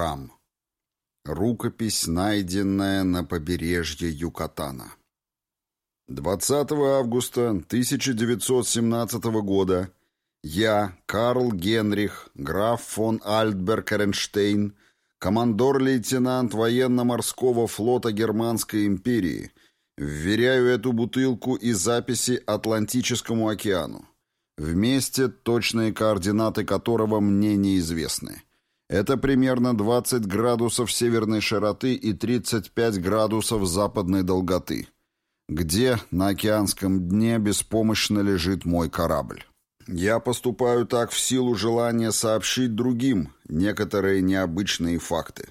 Рам. Рукопись, найденная на побережье Юкатана. 20 августа 1917 года я, Карл Генрих, граф фон Альтберг-Эренштейн, командор-лейтенант военно-морского флота Германской империи, вверяю эту бутылку и записи Атлантическому океану. Вместе точные координаты которого мне неизвестны. Это примерно 20 градусов северной широты и 35 градусов западной долготы. Где на океанском дне беспомощно лежит мой корабль. Я поступаю так в силу желания сообщить другим некоторые необычные факты.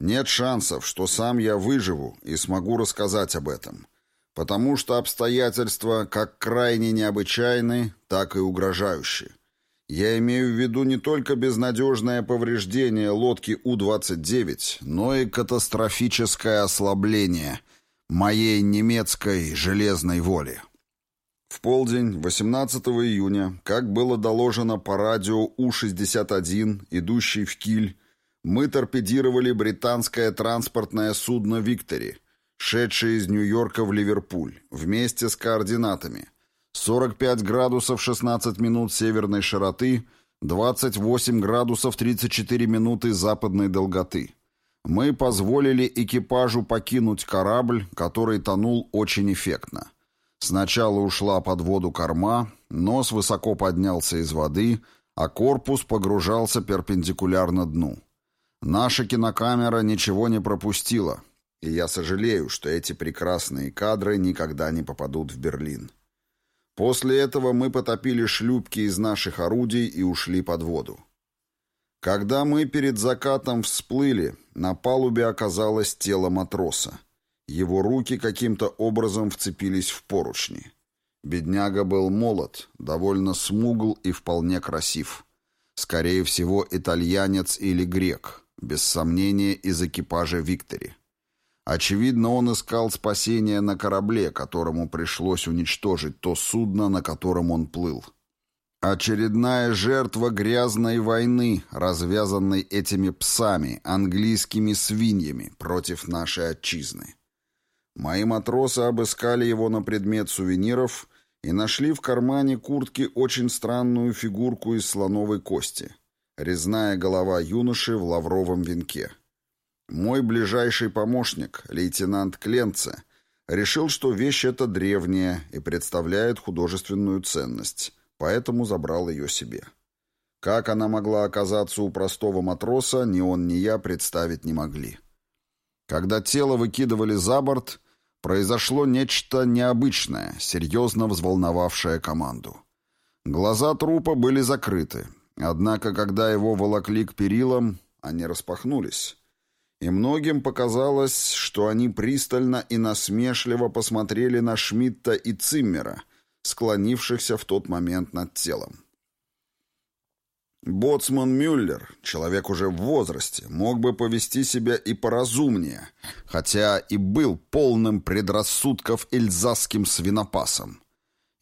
Нет шансов, что сам я выживу и смогу рассказать об этом, потому что обстоятельства как крайне необычайны, так и угрожающие. Я имею в виду не только безнадежное повреждение лодки У-29, но и катастрофическое ослабление моей немецкой железной воли. В полдень 18 июня, как было доложено по радио У-61, идущий в Киль, мы торпедировали британское транспортное судно «Виктори», шедшее из Нью-Йорка в Ливерпуль, вместе с координатами – 45 градусов 16 минут северной широты, 28 градусов 34 минуты западной долготы. Мы позволили экипажу покинуть корабль, который тонул очень эффектно. Сначала ушла под воду корма, нос высоко поднялся из воды, а корпус погружался перпендикулярно дну. Наша кинокамера ничего не пропустила, и я сожалею, что эти прекрасные кадры никогда не попадут в Берлин. После этого мы потопили шлюпки из наших орудий и ушли под воду. Когда мы перед закатом всплыли, на палубе оказалось тело матроса. Его руки каким-то образом вцепились в поручни. Бедняга был молод, довольно смугл и вполне красив. Скорее всего, итальянец или грек, без сомнения, из экипажа «Виктори». Очевидно, он искал спасения на корабле, которому пришлось уничтожить то судно, на котором он плыл. Очередная жертва грязной войны, развязанной этими псами, английскими свиньями, против нашей отчизны. Мои матросы обыскали его на предмет сувениров и нашли в кармане куртки очень странную фигурку из слоновой кости. Резная голова юноши в лавровом венке. Мой ближайший помощник, лейтенант Кленце, решил, что вещь эта древняя и представляет художественную ценность, поэтому забрал ее себе. Как она могла оказаться у простого матроса, ни он, ни я представить не могли. Когда тело выкидывали за борт, произошло нечто необычное, серьезно взволновавшее команду. Глаза трупа были закрыты, однако, когда его волокли к перилам, они распахнулись и многим показалось, что они пристально и насмешливо посмотрели на Шмидта и Циммера, склонившихся в тот момент над телом. Боцман Мюллер, человек уже в возрасте, мог бы повести себя и поразумнее, хотя и был полным предрассудков эльзасским свинопасом.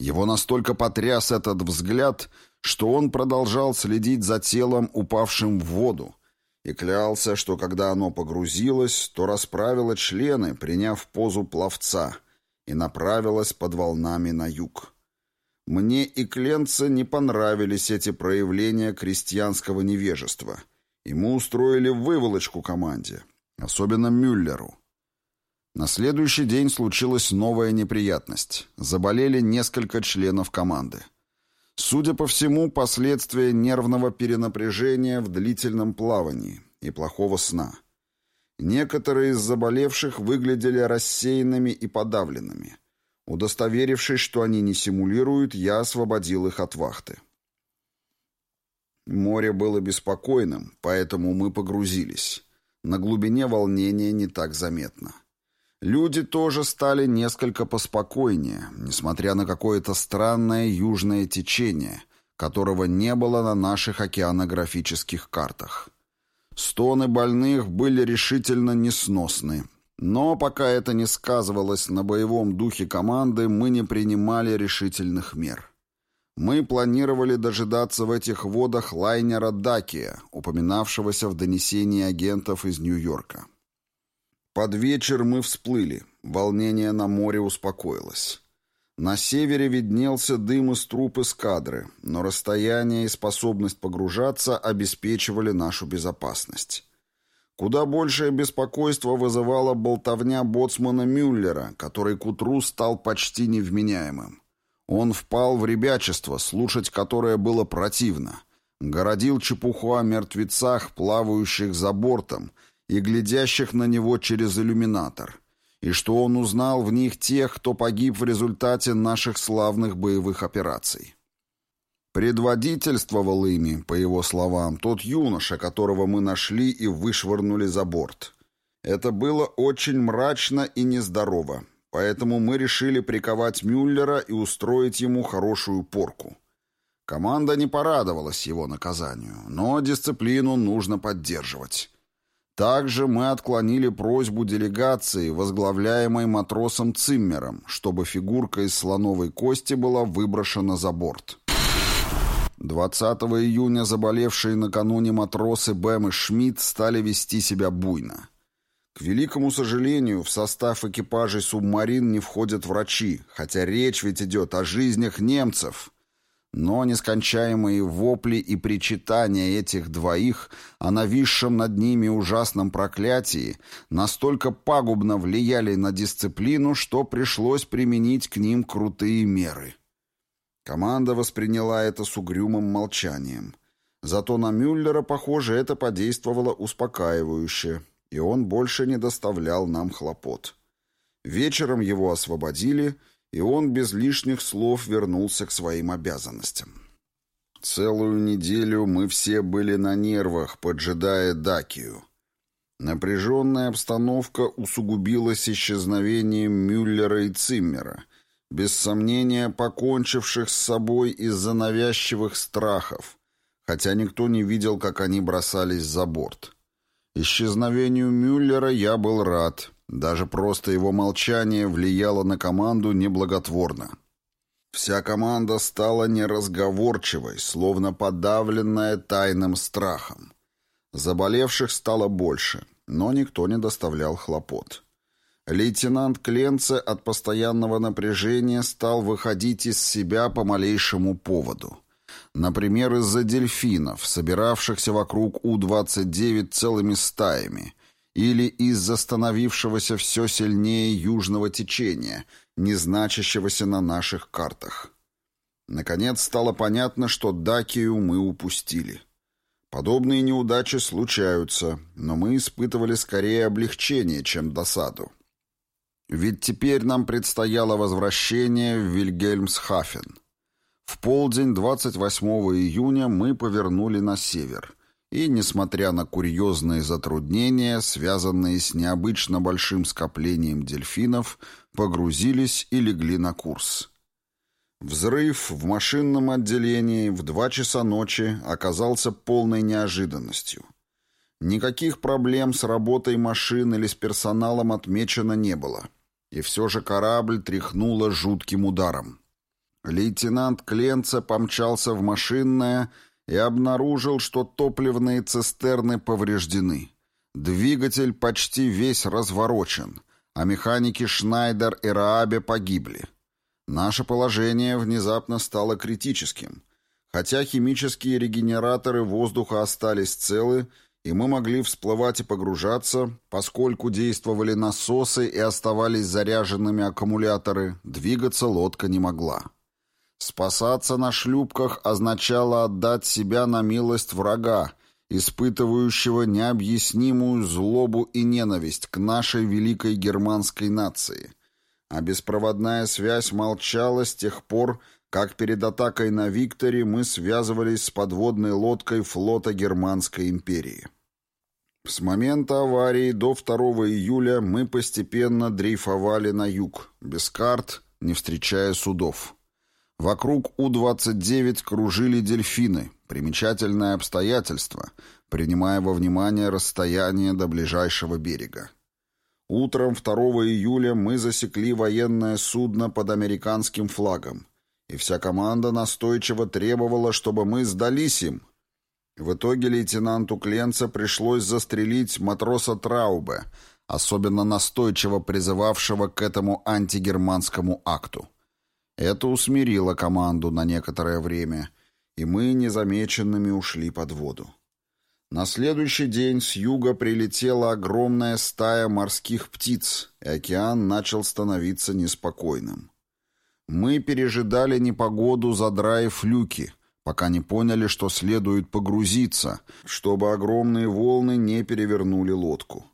Его настолько потряс этот взгляд, что он продолжал следить за телом, упавшим в воду, и клялся, что когда оно погрузилось, то расправило члены, приняв позу пловца, и направилось под волнами на юг. Мне и Кленце не понравились эти проявления крестьянского невежества, и мы устроили выволочку команде, особенно Мюллеру. На следующий день случилась новая неприятность. Заболели несколько членов команды. Судя по всему, последствия нервного перенапряжения в длительном плавании и плохого сна. Некоторые из заболевших выглядели рассеянными и подавленными. Удостоверившись, что они не симулируют, я освободил их от вахты. Море было беспокойным, поэтому мы погрузились. На глубине волнения не так заметно. Люди тоже стали несколько поспокойнее, несмотря на какое-то странное южное течение, которого не было на наших океанографических картах. Стоны больных были решительно несносны, но пока это не сказывалось на боевом духе команды, мы не принимали решительных мер. Мы планировали дожидаться в этих водах лайнера «Дакия», упоминавшегося в донесении агентов из Нью-Йорка. Под вечер мы всплыли, волнение на море успокоилось. На севере виднелся дым из труб эскадры, но расстояние и способность погружаться обеспечивали нашу безопасность. Куда большее беспокойство вызывала болтовня боцмана Мюллера, который к утру стал почти невменяемым. Он впал в ребячество, слушать которое было противно. Городил чепуху о мертвецах, плавающих за бортом и глядящих на него через иллюминатор, и что он узнал в них тех, кто погиб в результате наших славных боевых операций. Предводительствовал ими, по его словам, тот юноша, которого мы нашли и вышвырнули за борт. Это было очень мрачно и нездорово, поэтому мы решили приковать Мюллера и устроить ему хорошую порку. Команда не порадовалась его наказанию, но дисциплину нужно поддерживать. Также мы отклонили просьбу делегации, возглавляемой матросом Циммером, чтобы фигурка из слоновой кости была выброшена за борт. 20 июня заболевшие накануне матросы Бэм и Шмидт стали вести себя буйно. К великому сожалению, в состав экипажей субмарин не входят врачи, хотя речь ведь идет о жизнях немцев. Но нескончаемые вопли и причитания этих двоих о нависшем над ними ужасном проклятии настолько пагубно влияли на дисциплину, что пришлось применить к ним крутые меры. Команда восприняла это с угрюмым молчанием. Зато на Мюллера, похоже, это подействовало успокаивающе, и он больше не доставлял нам хлопот. Вечером его освободили, и он без лишних слов вернулся к своим обязанностям. Целую неделю мы все были на нервах, поджидая Дакию. Напряженная обстановка усугубилась исчезновением Мюллера и Циммера — без сомнения покончивших с собой из-за навязчивых страхов, хотя никто не видел, как они бросались за борт. Исчезновению Мюллера я был рад, даже просто его молчание влияло на команду неблаготворно. Вся команда стала неразговорчивой, словно подавленная тайным страхом. Заболевших стало больше, но никто не доставлял хлопот. Лейтенант Кленце от постоянного напряжения стал выходить из себя по малейшему поводу. Например, из-за дельфинов, собиравшихся вокруг У-29 целыми стаями, или из-за становившегося все сильнее южного течения, не значащегося на наших картах. Наконец стало понятно, что Дакию мы упустили. Подобные неудачи случаются, но мы испытывали скорее облегчение, чем досаду. Ведь теперь нам предстояло возвращение в Вильгельмсхафен. В полдень 28 июня мы повернули на север, и, несмотря на курьезные затруднения, связанные с необычно большим скоплением дельфинов, погрузились и легли на курс. Взрыв в машинном отделении в два часа ночи оказался полной неожиданностью. Никаких проблем с работой машин или с персоналом отмечено не было — и все же корабль тряхнуло жутким ударом. Лейтенант Кленца помчался в машинное и обнаружил, что топливные цистерны повреждены. Двигатель почти весь разворочен, а механики Шнайдер и Раабе погибли. Наше положение внезапно стало критическим. Хотя химические регенераторы воздуха остались целы, и мы могли всплывать и погружаться, поскольку действовали насосы и оставались заряженными аккумуляторы, двигаться лодка не могла. Спасаться на шлюпках означало отдать себя на милость врага, испытывающего необъяснимую злобу и ненависть к нашей великой германской нации. А беспроводная связь молчала с тех пор, как перед атакой на Викторе мы связывались с подводной лодкой флота Германской империи. С момента аварии до 2 июля мы постепенно дрейфовали на юг, без карт, не встречая судов. Вокруг У-29 кружили дельфины, примечательное обстоятельство, принимая во внимание расстояние до ближайшего берега. Утром 2 июля мы засекли военное судно под американским флагом, и вся команда настойчиво требовала, чтобы мы сдались им. В итоге лейтенанту Кленца пришлось застрелить матроса Траубе, особенно настойчиво призывавшего к этому антигерманскому акту. Это усмирило команду на некоторое время, и мы незамеченными ушли под воду. На следующий день с юга прилетела огромная стая морских птиц, и океан начал становиться неспокойным. Мы пережидали непогоду, задраив люки, пока не поняли, что следует погрузиться, чтобы огромные волны не перевернули лодку.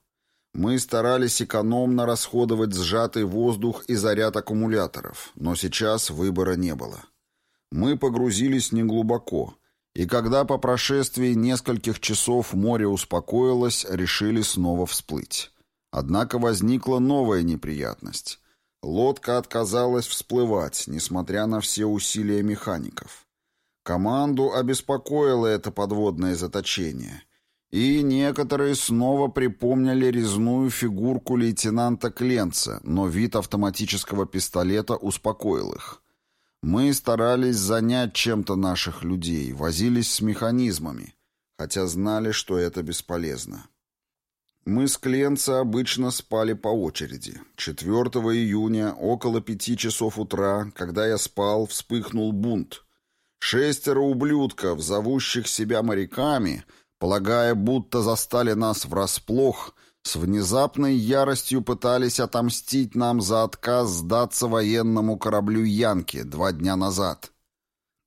Мы старались экономно расходовать сжатый воздух и заряд аккумуляторов, но сейчас выбора не было. Мы погрузились неглубоко, и когда по прошествии нескольких часов море успокоилось, решили снова всплыть. Однако возникла новая неприятность. Лодка отказалась всплывать, несмотря на все усилия механиков. Команду обеспокоило это подводное заточение. И некоторые снова припомнили резную фигурку лейтенанта Кленца, но вид автоматического пистолета успокоил их. Мы старались занять чем-то наших людей, возились с механизмами, хотя знали, что это бесполезно. Мы с Кленца обычно спали по очереди. 4 июня, около пяти часов утра, когда я спал, вспыхнул бунт. Шестеро ублюдков, зовущих себя моряками, полагая, будто застали нас врасплох, с внезапной яростью пытались отомстить нам за отказ сдаться военному кораблю «Янки» два дня назад.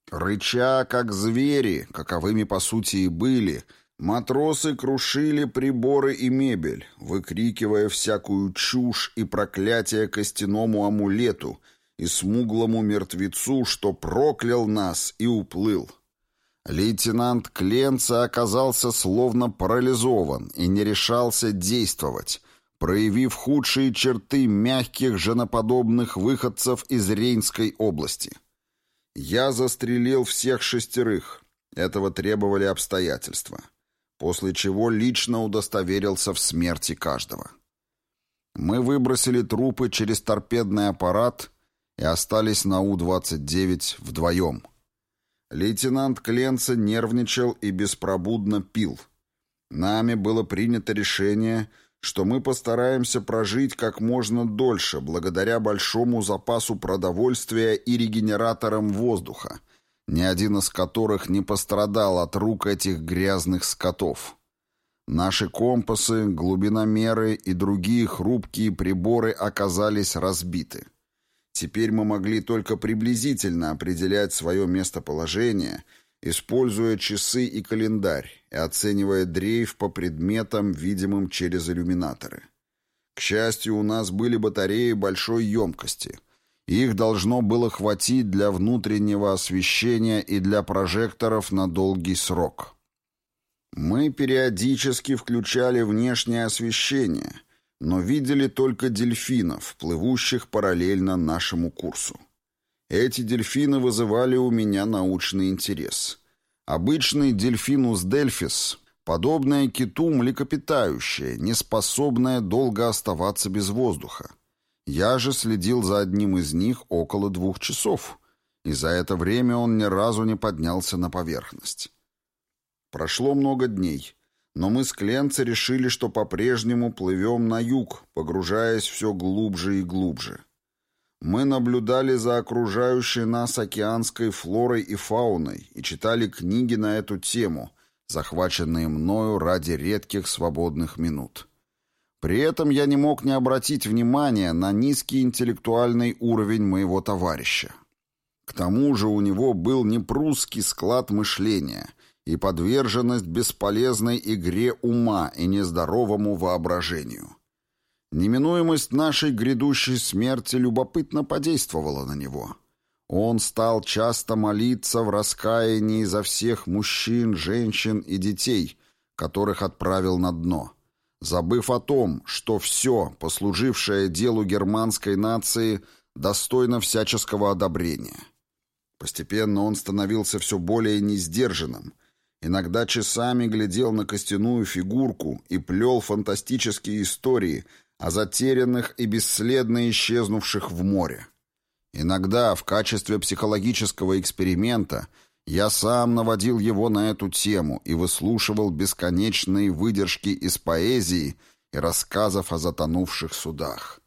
Рыча, как звери, каковыми по сути и были, матросы крушили приборы и мебель, выкрикивая всякую чушь и проклятие костяному амулету и смуглому мертвецу, что проклял нас и уплыл. Лейтенант Кленца оказался словно парализован и не решался действовать, проявив худшие черты мягких женоподобных выходцев из Рейнской области. Я застрелил всех шестерых. Этого требовали обстоятельства. После чего лично удостоверился в смерти каждого. Мы выбросили трупы через торпедный аппарат и остались на У-29 вдвоем. Лейтенант Кленца нервничал и беспробудно пил. Нами было принято решение, что мы постараемся прожить как можно дольше благодаря большому запасу продовольствия и регенераторам воздуха, ни один из которых не пострадал от рук этих грязных скотов. Наши компасы, глубиномеры и другие хрупкие приборы оказались разбиты. Теперь мы могли только приблизительно определять свое местоположение, используя часы и календарь и оценивая дрейф по предметам, видимым через иллюминаторы. К счастью, у нас были батареи большой емкости. Их должно было хватить для внутреннего освещения и для прожекторов на долгий срок. Мы периодически включали внешнее освещение — но видели только дельфинов, плывущих параллельно нашему курсу. Эти дельфины вызывали у меня научный интерес. Обычный дельфинус дельфис — подобное киту млекопитающее, не способное долго оставаться без воздуха. Я же следил за одним из них около двух часов, и за это время он ни разу не поднялся на поверхность. Прошло много дней — но мы с Кленце решили, что по-прежнему плывем на юг, погружаясь все глубже и глубже. Мы наблюдали за окружающей нас океанской флорой и фауной и читали книги на эту тему, захваченные мною ради редких свободных минут. При этом я не мог не обратить внимания на низкий интеллектуальный уровень моего товарища. К тому же у него был не прусский склад мышления — и подверженность бесполезной игре ума и нездоровому воображению. Неминуемость нашей грядущей смерти любопытно подействовала на него. Он стал часто молиться в раскаянии за всех мужчин, женщин и детей, которых отправил на дно, забыв о том, что все, послужившее делу германской нации, достойно всяческого одобрения. Постепенно он становился все более несдержанным, Иногда часами глядел на костяную фигурку и плел фантастические истории о затерянных и бесследно исчезнувших в море. Иногда в качестве психологического эксперимента я сам наводил его на эту тему и выслушивал бесконечные выдержки из поэзии и рассказов о затонувших судах.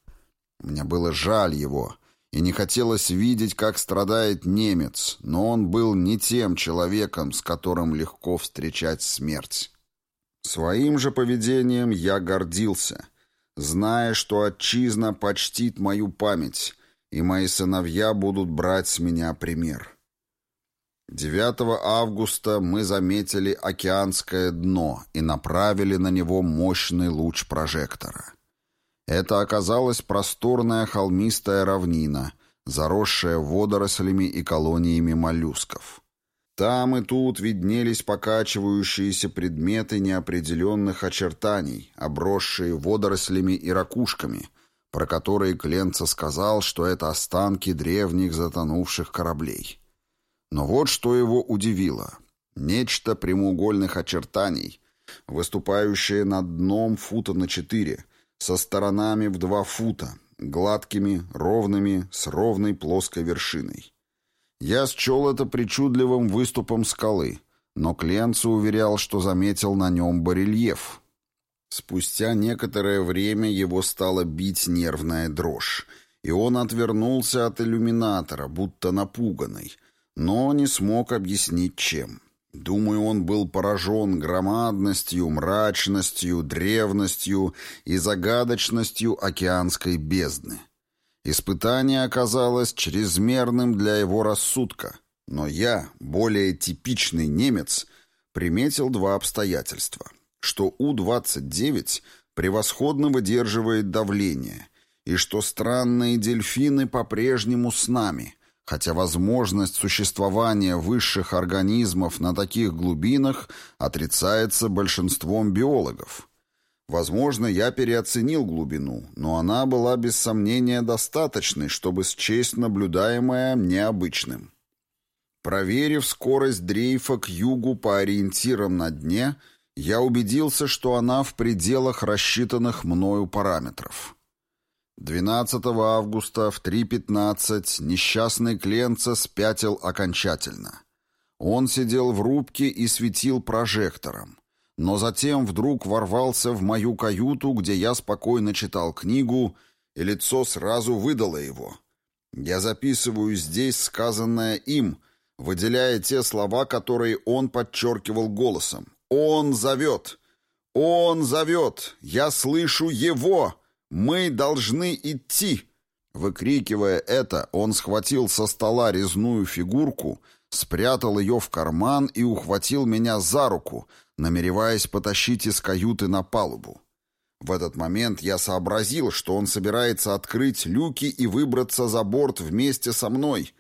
Мне было жаль его, и не хотелось видеть, как страдает немец, но он был не тем человеком, с которым легко встречать смерть. Своим же поведением я гордился, зная, что отчизна почтит мою память, и мои сыновья будут брать с меня пример. 9 августа мы заметили океанское дно и направили на него мощный луч прожектора. Это оказалась просторная холмистая равнина, заросшая водорослями и колониями моллюсков. Там и тут виднелись покачивающиеся предметы неопределенных очертаний, обросшие водорослями и ракушками, про которые Кленца сказал, что это останки древних затонувших кораблей. Но вот что его удивило. Нечто прямоугольных очертаний, выступающее над дном фута на четыре, со сторонами в два фута, гладкими, ровными, с ровной плоской вершиной. Я счел это причудливым выступом скалы, но Кленцо уверял, что заметил на нем барельеф. Спустя некоторое время его стала бить нервная дрожь, и он отвернулся от иллюминатора, будто напуганный, но не смог объяснить, чем. Думаю, он был поражен громадностью, мрачностью, древностью и загадочностью океанской бездны. Испытание оказалось чрезмерным для его рассудка, но я, более типичный немец, приметил два обстоятельства. Что У-29 превосходно выдерживает давление, и что странные дельфины по-прежнему с нами – хотя возможность существования высших организмов на таких глубинах отрицается большинством биологов. Возможно, я переоценил глубину, но она была без сомнения достаточной, чтобы счесть наблюдаемое необычным. Проверив скорость дрейфа к югу по ориентирам на дне, я убедился, что она в пределах рассчитанных мною параметров. 12 августа в 3.15 несчастный Кленца спятил окончательно. Он сидел в рубке и светил прожектором. Но затем вдруг ворвался в мою каюту, где я спокойно читал книгу, и лицо сразу выдало его. Я записываю здесь сказанное им, выделяя те слова, которые он подчеркивал голосом. «Он зовет! Он зовет! Я слышу его!» «Мы должны идти!» Выкрикивая это, он схватил со стола резную фигурку, спрятал ее в карман и ухватил меня за руку, намереваясь потащить из каюты на палубу. В этот момент я сообразил, что он собирается открыть люки и выбраться за борт вместе со мной.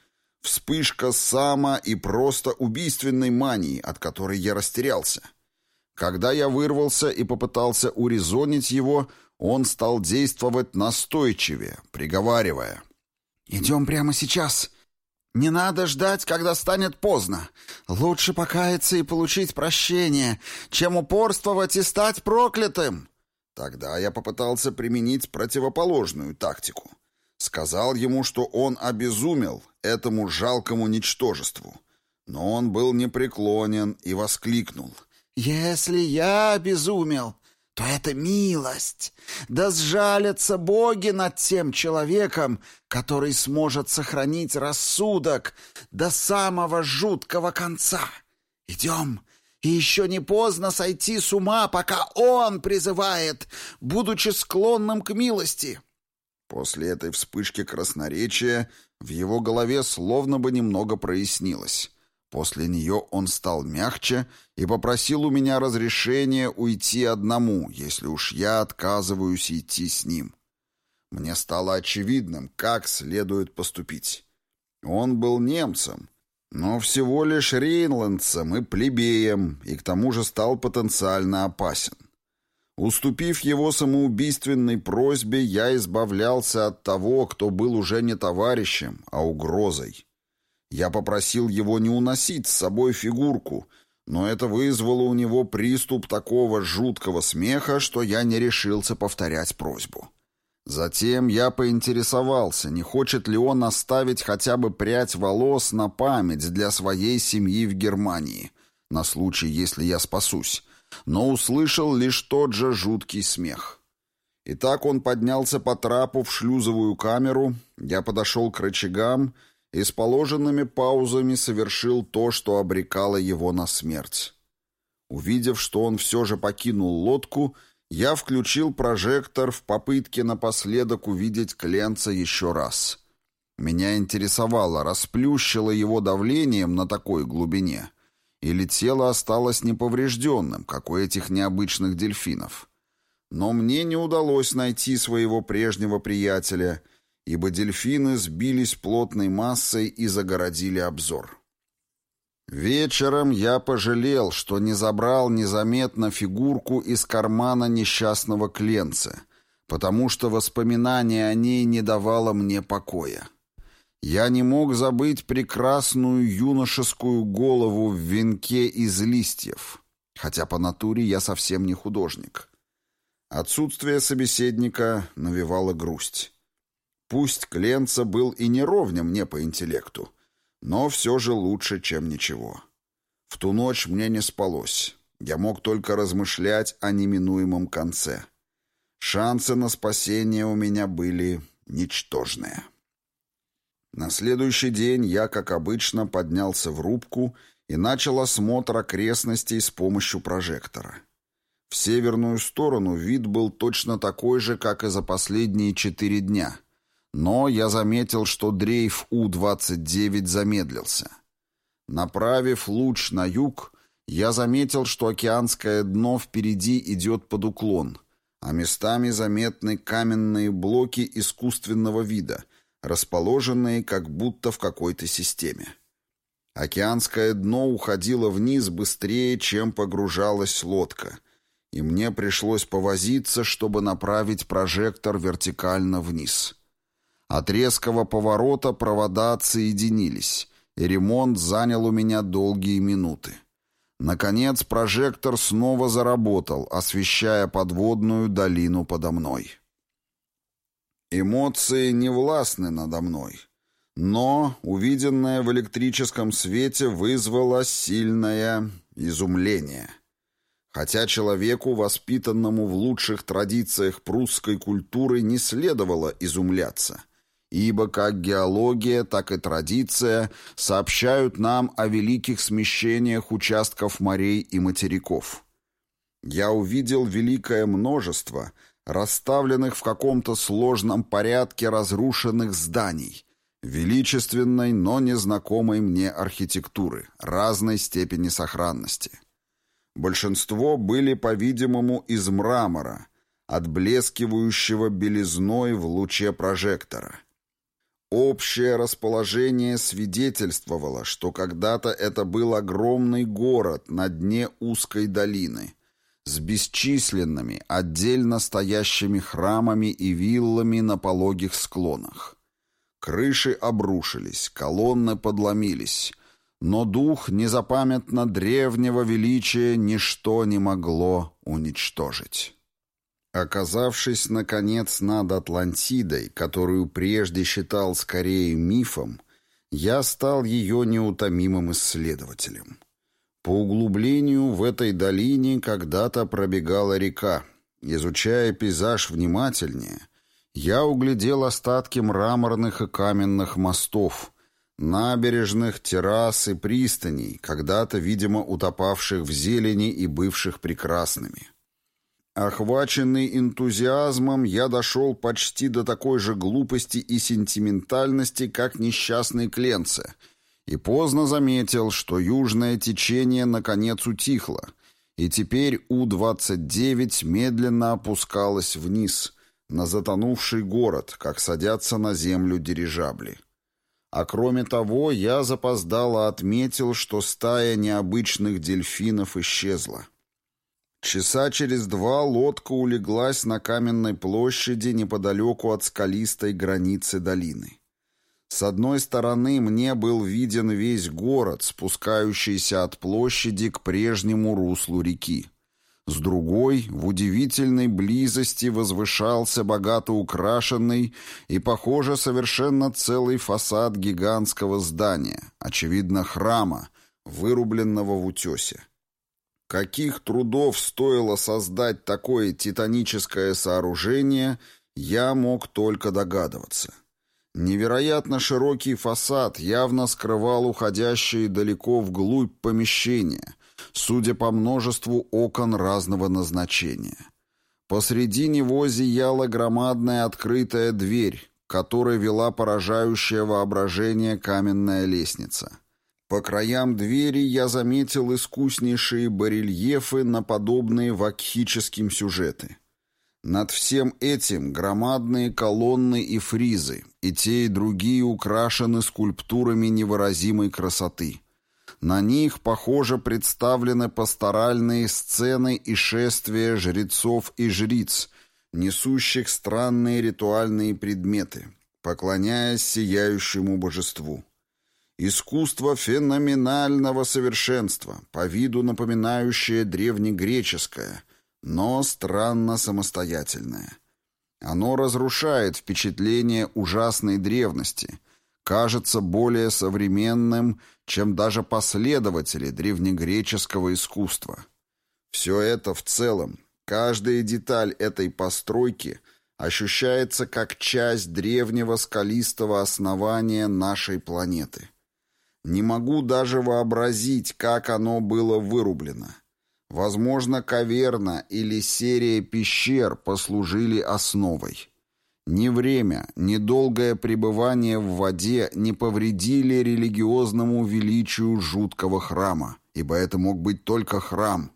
Вспышка сама и просто убийственной мании, от которой я растерялся. Когда я вырвался и попытался урезонить его, он стал действовать настойчивее, приговаривая. «Идем прямо сейчас. Не надо ждать, когда станет поздно. Лучше покаяться и получить прощение, чем упорствовать и стать проклятым». Тогда я попытался применить противоположную тактику. Сказал ему, что он обезумел этому жалкому ничтожеству. Но он был непреклонен и воскликнул. «Если я обезумел, то это милость. Да сжалятся боги над тем человеком, который сможет сохранить рассудок до самого жуткого конца. Идем, и еще не поздно сойти с ума, пока он призывает, будучи склонным к милости. После этой вспышки красноречия в его голове словно бы немного прояснилось. После нее он стал мягче и попросил у меня разрешения уйти одному, если уж я отказываюсь идти с ним. Мне стало очевидным, как следует поступить. Он был немцем, но всего лишь рейнландцем и плебеем, и к тому же стал потенциально опасен. Уступив его самоубийственной просьбе, я избавлялся от того, кто был уже не товарищем, а угрозой. Я попросил его не уносить с собой фигурку, но это вызвало у него приступ такого жуткого смеха, что я не решился повторять просьбу. Затем я поинтересовался, не хочет ли он оставить хотя бы прядь волос на память для своей семьи в Германии, на случай, если я спасусь, но услышал лишь тот же жуткий смех. Итак, он поднялся по трапу в шлюзовую камеру, я подошел к рычагам и с положенными паузами совершил то, что обрекало его на смерть. Увидев, что он все же покинул лодку, я включил прожектор в попытке напоследок увидеть Кленца еще раз. Меня интересовало, расплющило его давлением на такой глубине, или тело осталось неповрежденным, как у этих необычных дельфинов. Но мне не удалось найти своего прежнего приятеля, ибо дельфины сбились плотной массой и загородили обзор. Вечером я пожалел, что не забрал незаметно фигурку из кармана несчастного кленца, потому что воспоминание о ней не давало мне покоя. Я не мог забыть прекрасную юношескую голову в венке из листьев, хотя по натуре я совсем не художник. Отсутствие собеседника навевало грусть. Пусть Кленца был и не ровня мне по интеллекту, но все же лучше, чем ничего. В ту ночь мне не спалось. Я мог только размышлять о неминуемом конце. Шансы на спасение у меня были ничтожные. На следующий день я, как обычно, поднялся в рубку и начал осмотр окрестностей с помощью прожектора. В северную сторону вид был точно такой же, как и за последние четыре дня — но я заметил, что дрейф У-29 замедлился. Направив луч на юг, я заметил, что океанское дно впереди идет под уклон, а местами заметны каменные блоки искусственного вида, расположенные как будто в какой-то системе. Океанское дно уходило вниз быстрее, чем погружалась лодка, и мне пришлось повозиться, чтобы направить прожектор вертикально вниз. От резкого поворота провода отсоединились, и ремонт занял у меня долгие минуты. Наконец прожектор снова заработал, освещая подводную долину подо мной. Эмоции не властны надо мной, но увиденное в электрическом свете вызвало сильное изумление. Хотя человеку, воспитанному в лучших традициях прусской культуры, не следовало изумляться — ибо как геология, так и традиция сообщают нам о великих смещениях участков морей и материков. Я увидел великое множество расставленных в каком-то сложном порядке разрушенных зданий, величественной, но незнакомой мне архитектуры, разной степени сохранности. Большинство были, по-видимому, из мрамора, отблескивающего белизной в луче прожектора. Общее расположение свидетельствовало, что когда-то это был огромный город на дне узкой долины с бесчисленными, отдельно стоящими храмами и виллами на пологих склонах. Крыши обрушились, колонны подломились, но дух незапамятно древнего величия ничто не могло уничтожить. Оказавшись, наконец, над Атлантидой, которую прежде считал скорее мифом, я стал ее неутомимым исследователем. По углублению в этой долине когда-то пробегала река. Изучая пейзаж внимательнее, я углядел остатки мраморных и каменных мостов, набережных, террас и пристаней, когда-то, видимо, утопавших в зелени и бывших прекрасными. Охваченный энтузиазмом, я дошел почти до такой же глупости и сентиментальности, как несчастный Кленце, и поздно заметил, что южное течение наконец утихло, и теперь У-29 медленно опускалось вниз, на затонувший город, как садятся на землю дирижабли. А кроме того, я запоздало отметил, что стая необычных дельфинов исчезла. Часа через два лодка улеглась на каменной площади неподалеку от скалистой границы долины. С одной стороны мне был виден весь город, спускающийся от площади к прежнему руслу реки. С другой, в удивительной близости возвышался богато украшенный и, похоже, совершенно целый фасад гигантского здания, очевидно, храма, вырубленного в утесе. Каких трудов стоило создать такое титаническое сооружение, я мог только догадываться. Невероятно широкий фасад явно скрывал уходящие далеко вглубь помещения, судя по множеству окон разного назначения. Посреди него зияла громадная открытая дверь, которой вела поражающее воображение каменная лестница. По краям двери я заметил искуснейшие барельефы на подобные вакхическим сюжеты. Над всем этим громадные колонны и фризы, и те и другие украшены скульптурами невыразимой красоты. На них, похоже, представлены пасторальные сцены и шествия жрецов и жриц, несущих странные ритуальные предметы, поклоняясь сияющему божеству. Искусство феноменального совершенства, по виду напоминающее древнегреческое – но странно самостоятельное. Оно разрушает впечатление ужасной древности, кажется более современным, чем даже последователи древнегреческого искусства. Все это в целом, каждая деталь этой постройки ощущается как часть древнего скалистого основания нашей планеты. Не могу даже вообразить, как оно было вырублено. Возможно, каверна или серия пещер послужили основой. Ни время, ни долгое пребывание в воде не повредили религиозному величию жуткого храма, ибо это мог быть только храм.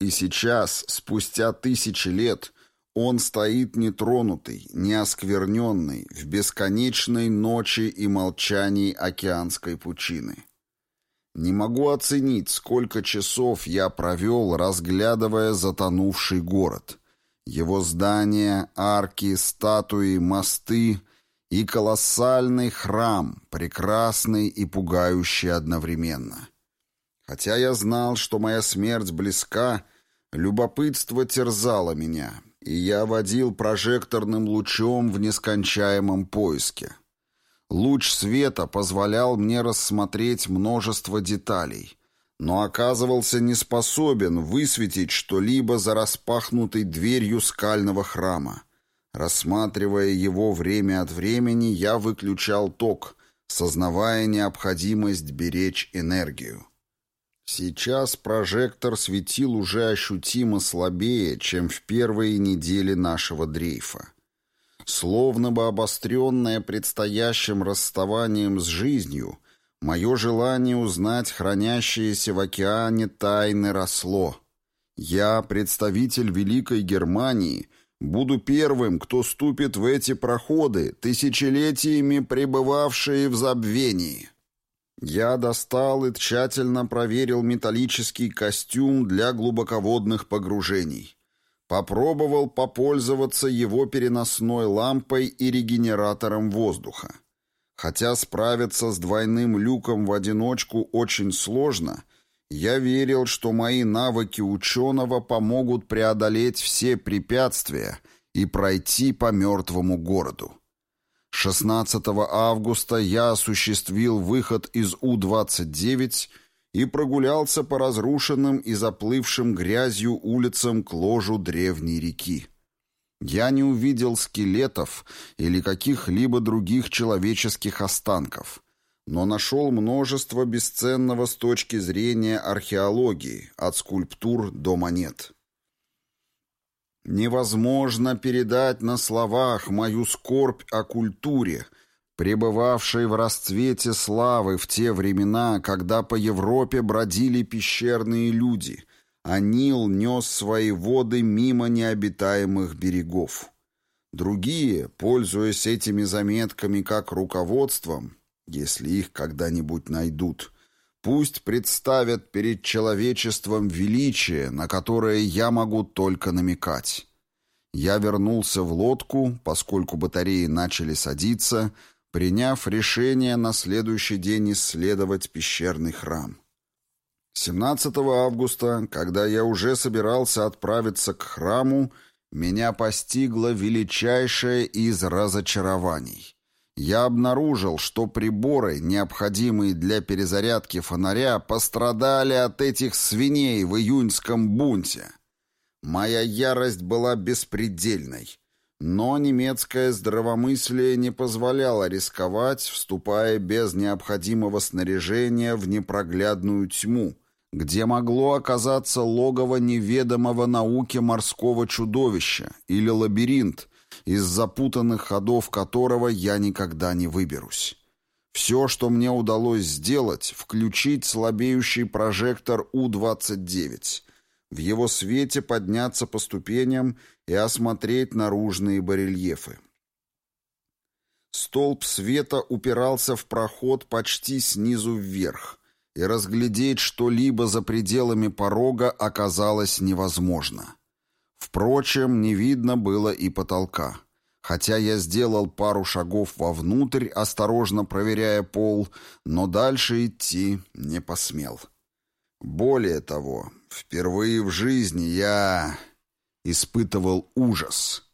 И сейчас, спустя тысячи лет, он стоит нетронутый, неоскверненный, в бесконечной ночи и молчании океанской пучины. Не могу оценить, сколько часов я провел, разглядывая затонувший город. Его здания, арки, статуи, мосты и колоссальный храм, прекрасный и пугающий одновременно. Хотя я знал, что моя смерть близка, любопытство терзало меня, и я водил прожекторным лучом в нескончаемом поиске. Луч света позволял мне рассмотреть множество деталей, но оказывался не способен высветить что-либо за распахнутой дверью скального храма. Рассматривая его время от времени, я выключал ток, сознавая необходимость беречь энергию. Сейчас прожектор светил уже ощутимо слабее, чем в первые недели нашего дрейфа. Словно бы обостренное предстоящим расставанием с жизнью, мое желание узнать хранящиеся в океане тайны росло. Я, представитель Великой Германии, буду первым, кто ступит в эти проходы, тысячелетиями пребывавшие в забвении. Я достал и тщательно проверил металлический костюм для глубоководных погружений. Попробовал попользоваться его переносной лампой и регенератором воздуха. Хотя справиться с двойным люком в одиночку очень сложно, я верил, что мои навыки ученого помогут преодолеть все препятствия и пройти по мертвому городу. 16 августа я осуществил выход из У-29 и прогулялся по разрушенным и заплывшим грязью улицам к ложу древней реки. Я не увидел скелетов или каких-либо других человеческих останков, но нашел множество бесценного с точки зрения археологии, от скульптур до монет. Невозможно передать на словах мою скорбь о культуре — пребывавший в расцвете славы в те времена, когда по Европе бродили пещерные люди, а Нил нес свои воды мимо необитаемых берегов. Другие, пользуясь этими заметками как руководством, если их когда-нибудь найдут, пусть представят перед человечеством величие, на которое я могу только намекать. Я вернулся в лодку, поскольку батареи начали садиться, приняв решение на следующий день исследовать пещерный храм. 17 августа, когда я уже собирался отправиться к храму, меня постигло величайшее из разочарований. Я обнаружил, что приборы, необходимые для перезарядки фонаря, пострадали от этих свиней в июньском бунте. Моя ярость была беспредельной. Но немецкое здравомыслие не позволяло рисковать, вступая без необходимого снаряжения в непроглядную тьму, где могло оказаться логово неведомого науке морского чудовища или лабиринт, из запутанных ходов которого я никогда не выберусь. Все, что мне удалось сделать, включить слабеющий прожектор У-29, в его свете подняться по ступеням и осмотреть наружные барельефы. Столб света упирался в проход почти снизу вверх, и разглядеть что-либо за пределами порога оказалось невозможно. Впрочем, не видно было и потолка. Хотя я сделал пару шагов вовнутрь, осторожно проверяя пол, но дальше идти не посмел. Более того, впервые в жизни я испытывал ужас.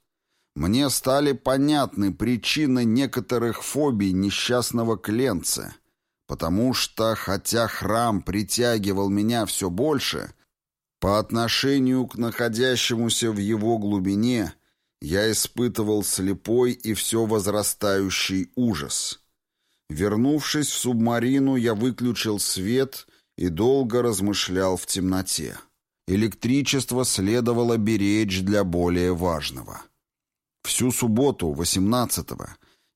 Мне стали понятны причины некоторых фобий несчастного кленца — потому что, хотя храм притягивал меня все больше, по отношению к находящемуся в его глубине я испытывал слепой и все возрастающий ужас. Вернувшись в субмарину, я выключил свет и долго размышлял в темноте. Электричество следовало беречь для более важного. Всю субботу, 18-го,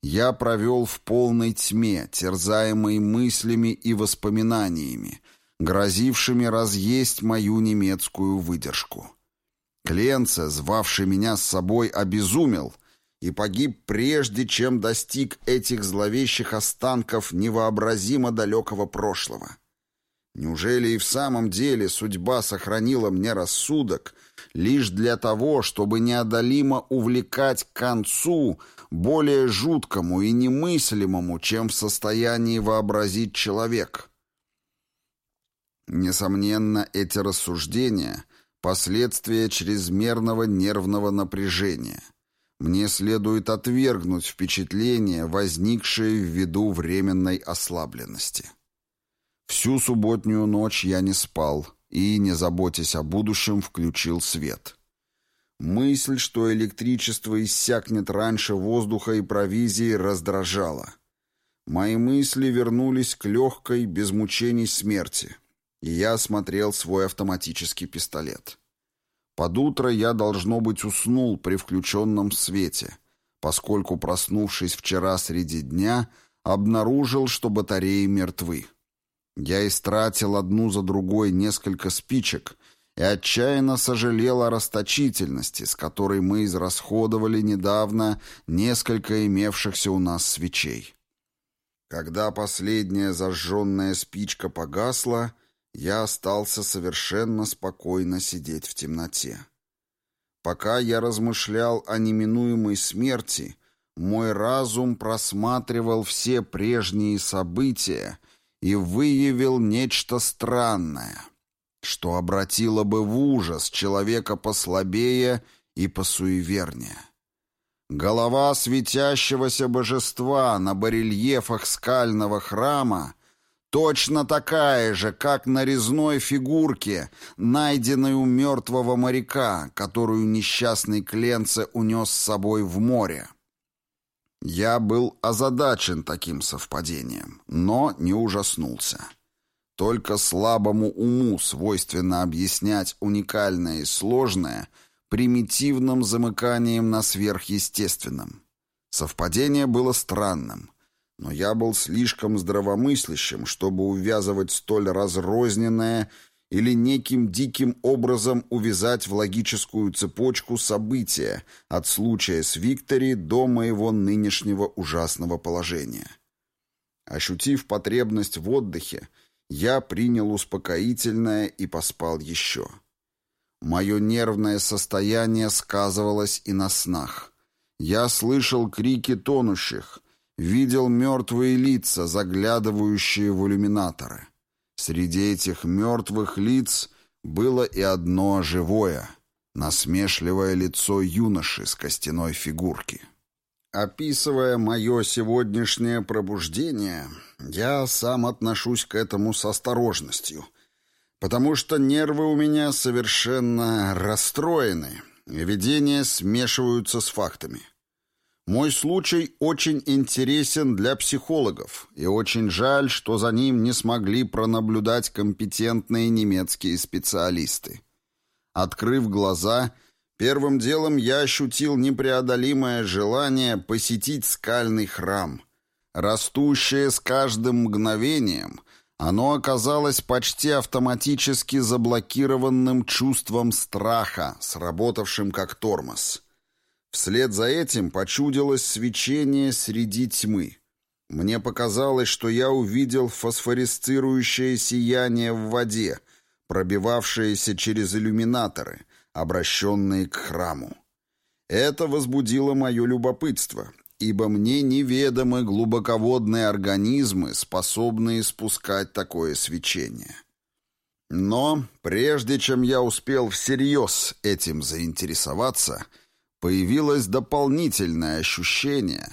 я провел в полной тьме, терзаемой мыслями и воспоминаниями, грозившими разъесть мою немецкую выдержку. Кленце, звавший меня с собой, обезумел и погиб прежде, чем достиг этих зловещих останков невообразимо далекого прошлого. Неужели и в самом деле судьба сохранила мне рассудок лишь для того, чтобы неодолимо увлекать к концу более жуткому и немыслимому, чем в состоянии вообразить человек. Несомненно, эти рассуждения – последствия чрезмерного нервного напряжения. Мне следует отвергнуть впечатление, возникшее ввиду временной ослабленности. Всю субботнюю ночь я не спал и, не заботясь о будущем, включил свет – Мысль, что электричество иссякнет раньше воздуха и провизии, раздражала. Мои мысли вернулись к легкой, без мучений смерти, и я осмотрел свой автоматический пистолет. Под утро я, должно быть, уснул при включенном свете, поскольку, проснувшись вчера среди дня, обнаружил, что батареи мертвы. Я истратил одну за другой несколько спичек — и отчаянно сожалел о расточительности, с которой мы израсходовали недавно несколько имевшихся у нас свечей. Когда последняя зажженная спичка погасла, я остался совершенно спокойно сидеть в темноте. Пока я размышлял о неминуемой смерти, мой разум просматривал все прежние события и выявил нечто странное — что обратило бы в ужас человека послабее и посуевернее. Голова светящегося божества на барельефах скального храма точно такая же, как на резной фигурке, найденной у мертвого моряка, которую несчастный Кленце унес с собой в море. Я был озадачен таким совпадением, но не ужаснулся. Только слабому уму свойственно объяснять уникальное и сложное примитивным замыканием на сверхъестественном. Совпадение было странным, но я был слишком здравомыслящим, чтобы увязывать столь разрозненное или неким диким образом увязать в логическую цепочку события от случая с Виктори до моего нынешнего ужасного положения. Ощутив потребность в отдыхе, я принял успокоительное и поспал еще. Мое нервное состояние сказывалось и на снах. Я слышал крики тонущих, видел мертвые лица, заглядывающие в иллюминаторы. Среди этих мертвых лиц было и одно живое, насмешливое лицо юноши с костяной фигурки. Описывая мое сегодняшнее пробуждение, я сам отношусь к этому с осторожностью, потому что нервы у меня совершенно расстроены, видения смешиваются с фактами. Мой случай очень интересен для психологов, и очень жаль, что за ним не смогли пронаблюдать компетентные немецкие специалисты. Открыв глаза, первым делом я ощутил непреодолимое желание посетить скальный храм. Растущее с каждым мгновением, оно оказалось почти автоматически заблокированным чувством страха, сработавшим как тормоз. Вслед за этим почудилось свечение среди тьмы. Мне показалось, что я увидел фосфорисцирующее сияние в воде, пробивавшееся через иллюминаторы, обращенные к храму. Это возбудило мое любопытство, ибо мне неведомы глубоководные организмы, способные спускать такое свечение. Но прежде чем я успел всерьез этим заинтересоваться — появилось дополнительное ощущение,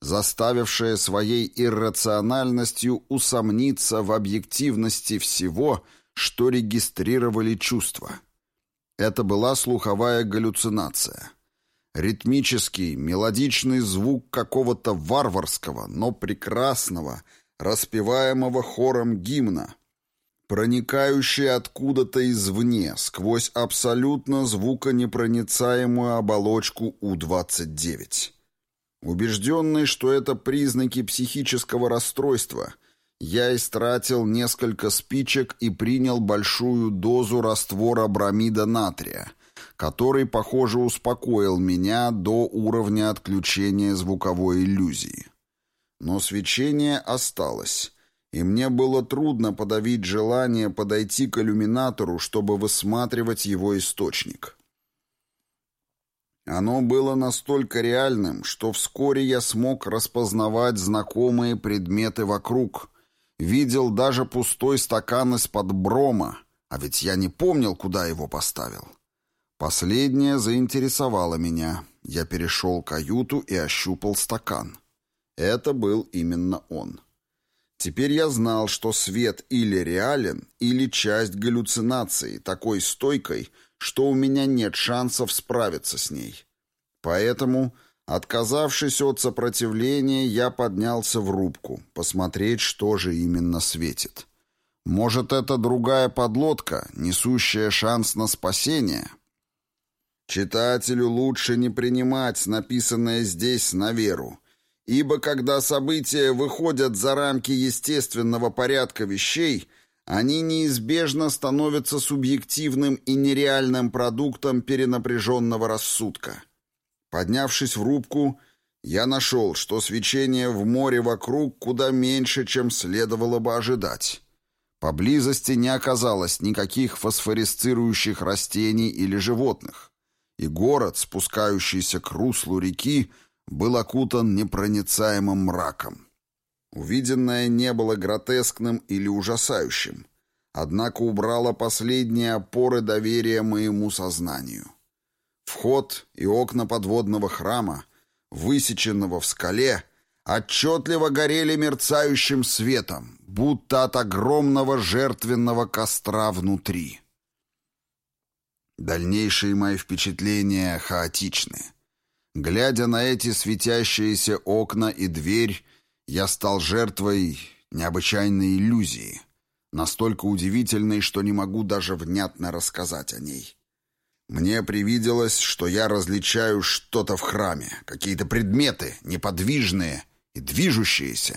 заставившее своей иррациональностью усомниться в объективности всего, что регистрировали чувства. Это была слуховая галлюцинация. Ритмический, мелодичный звук какого-то варварского, но прекрасного, распеваемого хором гимна — проникающий откуда-то извне, сквозь абсолютно звуконепроницаемую оболочку У-29. Убежденный, что это признаки психического расстройства, я истратил несколько спичек и принял большую дозу раствора бромида натрия, который, похоже, успокоил меня до уровня отключения звуковой иллюзии. Но свечение осталось, и мне было трудно подавить желание подойти к иллюминатору, чтобы высматривать его источник. Оно было настолько реальным, что вскоре я смог распознавать знакомые предметы вокруг, видел даже пустой стакан из-под брома, а ведь я не помнил, куда его поставил. Последнее заинтересовало меня. Я перешел каюту и ощупал стакан. Это был именно он. Теперь я знал, что свет или реален, или часть галлюцинации, такой стойкой, что у меня нет шансов справиться с ней. Поэтому, отказавшись от сопротивления, я поднялся в рубку, посмотреть, что же именно светит. Может, это другая подлодка, несущая шанс на спасение? Читателю лучше не принимать написанное здесь на веру, Ибо когда события выходят за рамки естественного порядка вещей, они неизбежно становятся субъективным и нереальным продуктом перенапряженного рассудка. Поднявшись в рубку, я нашел, что свечение в море вокруг куда меньше, чем следовало бы ожидать. Поблизости не оказалось никаких фосфорисцирующих растений или животных, и город, спускающийся к руслу реки, был окутан непроницаемым мраком. Увиденное не было гротескным или ужасающим, однако убрало последние опоры доверия моему сознанию. Вход и окна подводного храма, высеченного в скале, отчетливо горели мерцающим светом, будто от огромного жертвенного костра внутри. Дальнейшие мои впечатления хаотичны. Глядя на эти светящиеся окна и дверь, я стал жертвой необычайной иллюзии, настолько удивительной, что не могу даже внятно рассказать о ней. Мне привиделось, что я различаю что-то в храме, какие-то предметы, неподвижные и движущиеся.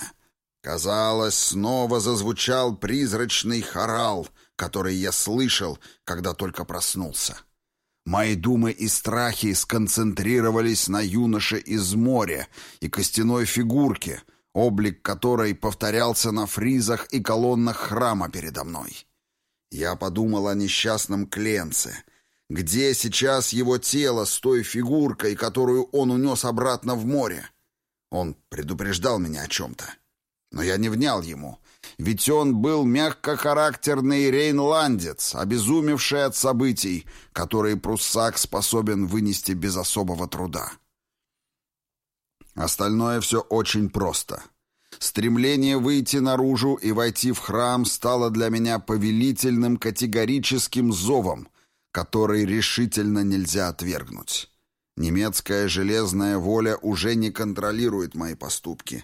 Казалось, снова зазвучал призрачный хорал, который я слышал, когда только проснулся. Мои думы и страхи сконцентрировались на юноше из моря и костяной фигурке, облик которой повторялся на фризах и колоннах храма передо мной. Я подумал о несчастном Кленце. Где сейчас его тело с той фигуркой, которую он унес обратно в море? Он предупреждал меня о чем-то. Но я не внял ему, Ведь он был мягкохарактерный рейнландец, обезумевший от событий, которые пруссак способен вынести без особого труда. Остальное все очень просто. Стремление выйти наружу и войти в храм стало для меня повелительным категорическим зовом, который решительно нельзя отвергнуть. Немецкая железная воля уже не контролирует мои поступки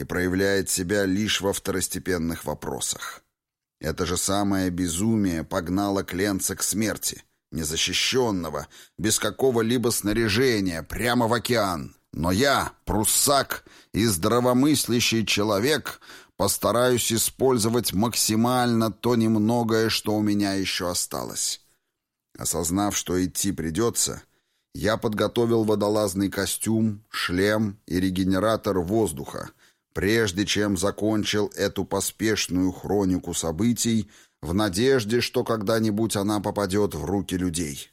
и проявляет себя лишь во второстепенных вопросах. Это же самое безумие погнало Кленца к смерти, незащищенного, без какого-либо снаряжения, прямо в океан. Но я, пруссак и здравомыслящий человек, постараюсь использовать максимально то немногое, что у меня еще осталось. Осознав, что идти придется, я подготовил водолазный костюм, шлем и регенератор воздуха, прежде чем закончил эту поспешную хронику событий в надежде, что когда-нибудь она попадет в руки людей.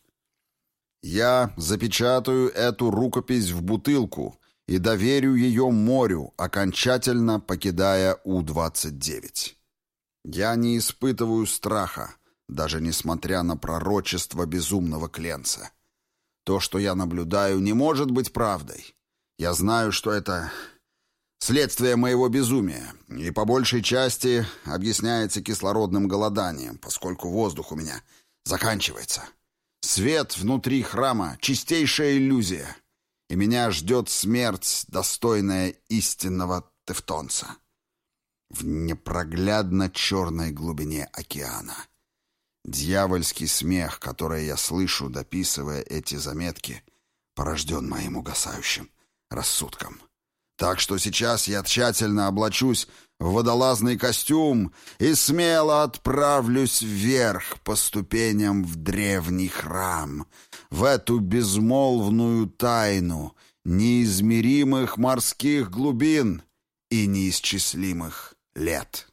Я запечатаю эту рукопись в бутылку и доверю ее морю, окончательно покидая У-29. Я не испытываю страха, даже несмотря на пророчество безумного Кленца. То, что я наблюдаю, не может быть правдой. Я знаю, что это следствие моего безумия, и по большей части объясняется кислородным голоданием, поскольку воздух у меня заканчивается. Свет внутри храма — чистейшая иллюзия, и меня ждет смерть, достойная истинного тевтонца. В непроглядно черной глубине океана. Дьявольский смех, который я слышу, дописывая эти заметки, порожден моим угасающим рассудком. Так что сейчас я тщательно облачусь в водолазный костюм и смело отправлюсь вверх по ступеням в древний храм, в эту безмолвную тайну неизмеримых морских глубин и неисчислимых лет».